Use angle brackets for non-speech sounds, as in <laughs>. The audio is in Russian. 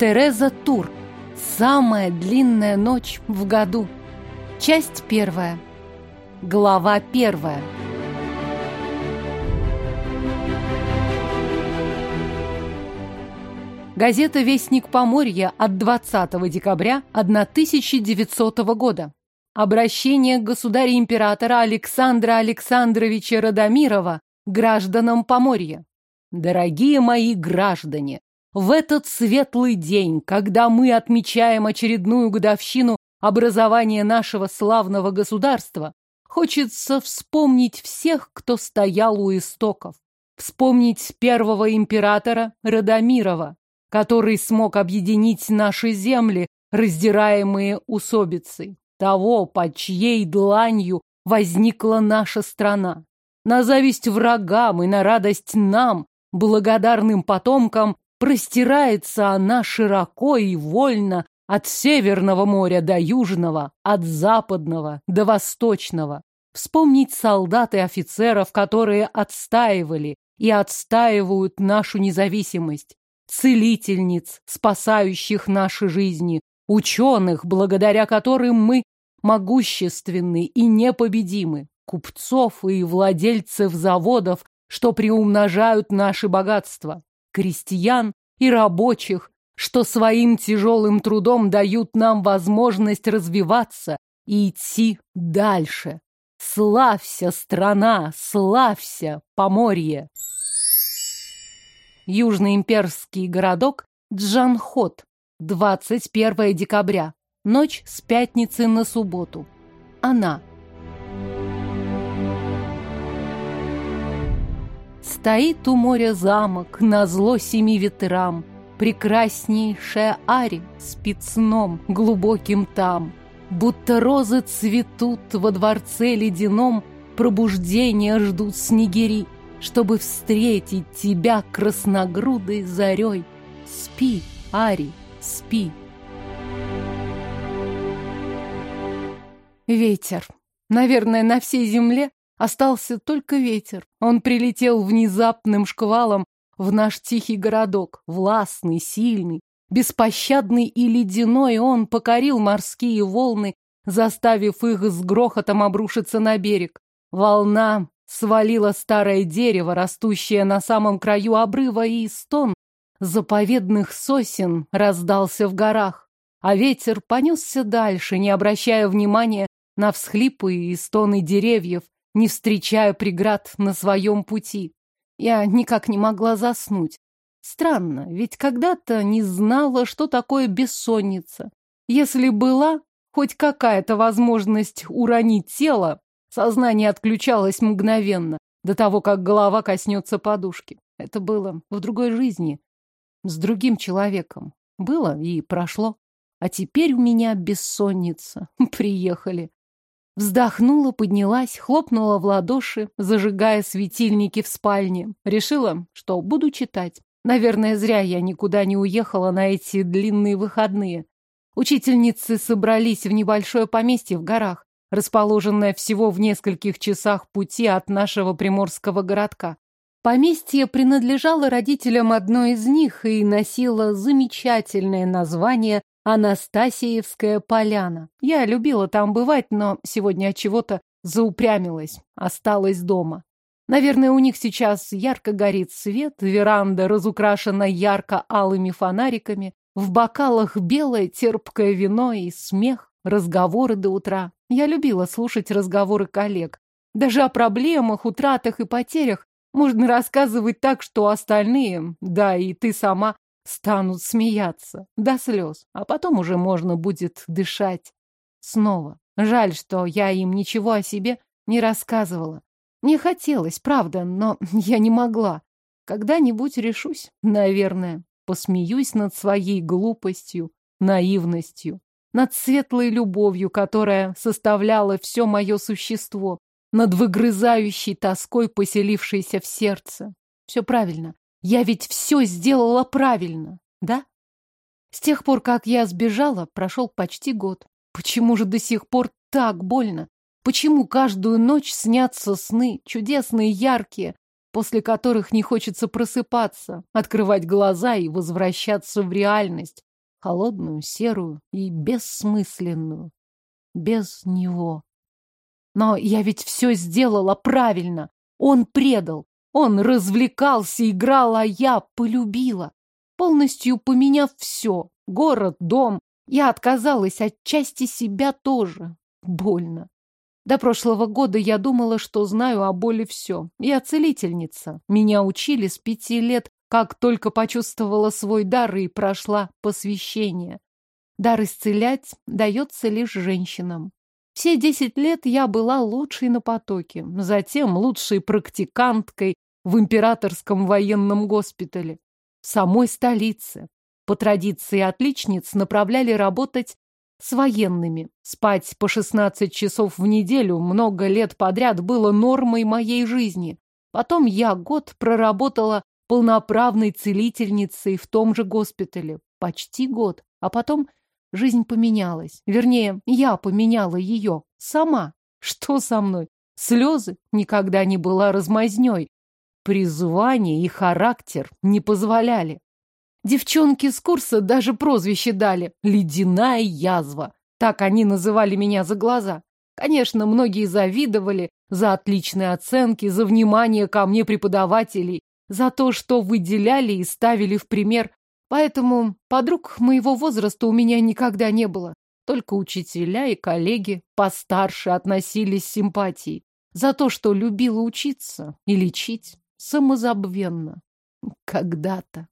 Тереза Тур. Самая длинная ночь в году. Часть первая. Глава первая. Газета «Вестник Поморья» от 20 декабря 1900 года. Обращение государя-императора Александра Александровича Радомирова гражданам Поморья. Дорогие мои граждане, в этот светлый день, когда мы отмечаем очередную годовщину образования нашего славного государства, хочется вспомнить всех, кто стоял у истоков. Вспомнить первого императора Радомирова, который смог объединить наши земли, раздираемые усобицей, того, под чьей дланью возникла наша страна. На зависть врагам и на радость нам, благодарным потомкам, простирается она широко и вольно от Северного моря до Южного, от Западного до Восточного. Вспомнить солдат и офицеров, которые отстаивали и отстаивают нашу независимость, целительниц, спасающих наши жизни, ученых, благодаря которым мы могущественны и непобедимы, купцов и владельцев заводов, что приумножают наши богатства, крестьян и рабочих, что своим тяжелым трудом дают нам возможность развиваться и идти дальше. Славься, страна, славься, Поморье! Южноимперский городок Джанхот, 21 декабря, ночь с пятницы на субботу. Она. Стоит у моря замок, на зло семи ветрам, Прекраснейшая Ари спит сном глубоким там. Будто розы цветут во дворце ледяном, Пробуждения ждут снегири — чтобы встретить тебя красногрудой зарей. Спи, Ари, спи. Ветер. Наверное, на всей земле остался только ветер. Он прилетел внезапным шквалом в наш тихий городок, властный, сильный, беспощадный и ледяной, он покорил морские волны, заставив их с грохотом обрушиться на берег. Волна свалило старое дерево, растущее на самом краю обрыва, и стон заповедных сосен раздался в горах, а ветер понесся дальше, не обращая внимания на всхлипы и стоны деревьев, не встречая преград на своем пути. Я никак не могла заснуть. Странно, ведь когда-то не знала, что такое бессонница. Если была хоть какая-то возможность уронить тело, Сознание отключалось мгновенно, до того, как голова коснется подушки. Это было в другой жизни, с другим человеком. Было и прошло. А теперь у меня бессонница. <laughs> Приехали. Вздохнула, поднялась, хлопнула в ладоши, зажигая светильники в спальне. Решила, что буду читать. Наверное, зря я никуда не уехала на эти длинные выходные. Учительницы собрались в небольшое поместье в горах расположенная всего в нескольких часах пути от нашего приморского городка. Поместье принадлежало родителям одной из них и носило замечательное название Анастасиевская поляна. Я любила там бывать, но сегодня от чего-то заупрямилась, осталась дома. Наверное, у них сейчас ярко горит свет, веранда разукрашена ярко-алыми фонариками, в бокалах белое терпкое вино и смех, разговоры до утра. Я любила слушать разговоры коллег. Даже о проблемах, утратах и потерях можно рассказывать так, что остальные, да и ты сама, станут смеяться до слез, а потом уже можно будет дышать. Снова. Жаль, что я им ничего о себе не рассказывала. Мне хотелось, правда, но <laughs> я не могла. Когда-нибудь решусь, наверное, посмеюсь над своей глупостью, наивностью над светлой любовью, которая составляла все мое существо, над выгрызающей тоской, поселившейся в сердце. Все правильно. Я ведь все сделала правильно, да? С тех пор, как я сбежала, прошел почти год. Почему же до сих пор так больно? Почему каждую ночь снятся сны, чудесные, яркие, после которых не хочется просыпаться, открывать глаза и возвращаться в реальность? холодную, серую и бессмысленную. Без него. Но я ведь все сделала правильно. Он предал. Он развлекался, играл, а я полюбила. Полностью поменяв все. Город, дом. Я отказалась от части себя тоже. Больно. До прошлого года я думала, что знаю о боли все. Я целительница. Меня учили с пяти лет, как только почувствовала свой дар и прошла посвящение. Дар исцелять дается лишь женщинам. Все десять лет я была лучшей на потоке, затем лучшей практиканткой в императорском военном госпитале, в самой столице. По традиции отличниц направляли работать с военными. Спать по 16 часов в неделю много лет подряд было нормой моей жизни. Потом я год проработала полноправной целительницей в том же госпитале. Почти год. А потом Жизнь поменялась. Вернее, я поменяла ее. Сама. Что со мной? Слезы никогда не была размазней. Призвание и характер не позволяли. Девчонки с курса даже прозвище дали «ледяная язва». Так они называли меня за глаза. Конечно, многие завидовали за отличные оценки, за внимание ко мне преподавателей, за то, что выделяли и ставили в пример. Поэтому подруг моего возраста у меня никогда не было. Только учителя и коллеги постарше относились с симпатией за то, что любила учиться и лечить самозабвенно. Когда-то.